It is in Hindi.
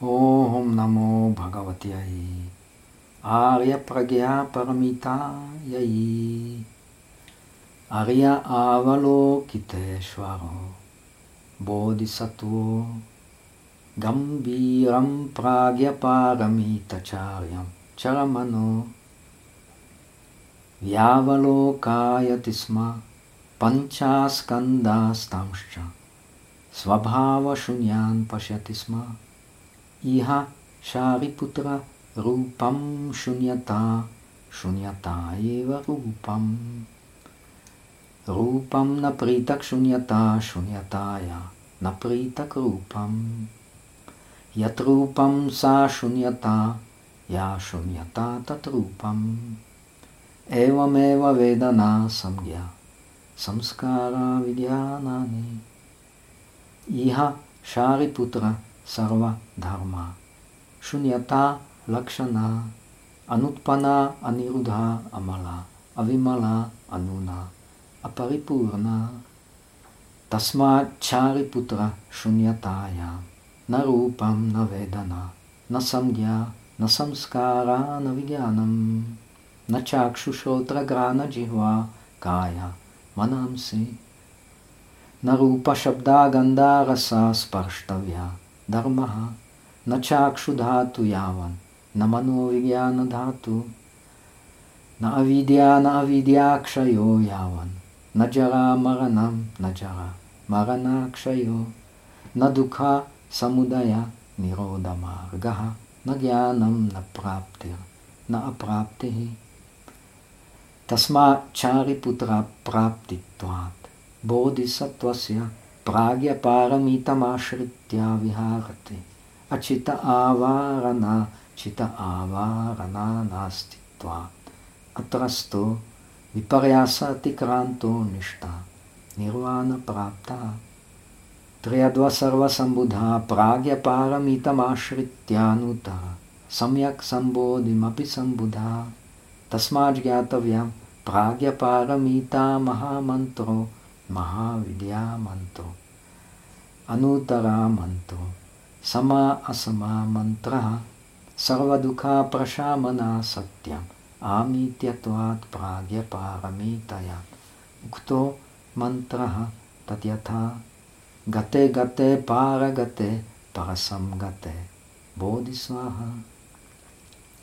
Om Namo Bhagavati Ayi. Arya Pragya Paramita yai. Arya Avalokiteshvaro. Bodhisattva. Gambiram Pragya Paramita Charyam. Charamano. Vyavalokayati sma. Panchaskandastamscha. Svabhava Shunyan Pashyati sma. Shariputra रूपं शून्यता शून्यता एव रूपम् रूपं न पृथक् शून्यता शून्यताया न पृथक् रूपम् यत् रूपं सा शून्यता या शून्यता तत् रूपम् एवमेव वेदना संज्ञा संस्कारा विज्ञानानि इह शारिपुत्र सर्वधर्मा शून्यता लक्षणा अनुत्पन्ना अनिरुद्धा अमला अविमला अनुना अपरिपूर्णा तस्माच्छारिपुत्र शून्यताया न रूपं न वेदना न संज्ञा न संस्कारा न विज्ञानम् न चाक्षुश्रोत्रग्रानजिह्वा काया मनांसि न रूपशब्दागन्धारसा स्पर्ष्टव्या धर्मः न चाक्षुधातु यावन्, न मनोविज्ञानधातु न अविद्या न अविद्याक्षयो यावन्। न जरा मरणं, न जरा मरणाक्षयो, न दुःख समुदय निरोधमार्गः, न ज्ञानं न प्राप्तिर्न अप्राप्तिः। तस्माच्चारिपुत्रप्राप्तित्वात् बोधिसत्त्वस्य प्राज्ञपारमितमाश्रित्य विहारते अचित आवारणा चित आवारणा नास्तित्वात् अत्रस्तो विपर्यासातिक्रान्तो निष्ठा निर्वाणप्राप्ता त्र्यद्वसर्वसम्बुधा प्राज्ञपारमितमाश्रित्यानुतः सम्यक् सम्बोधिमपि सम्बुधा तस्मात् ज्ञातव्यं प्राज्ञपारमिता महामन्त्रो महाविद्यामन्त्रो अनुतरामन्त्रो समा असमा मन्त्रः सर्वदुःखप्रशामना सत्यम्। आमीत्यत्वात् प्राज्ञपारमितया उक्तो मन्त्रः तद्यथा। गते गते पारगते परसं गते बोधिस्वाहा।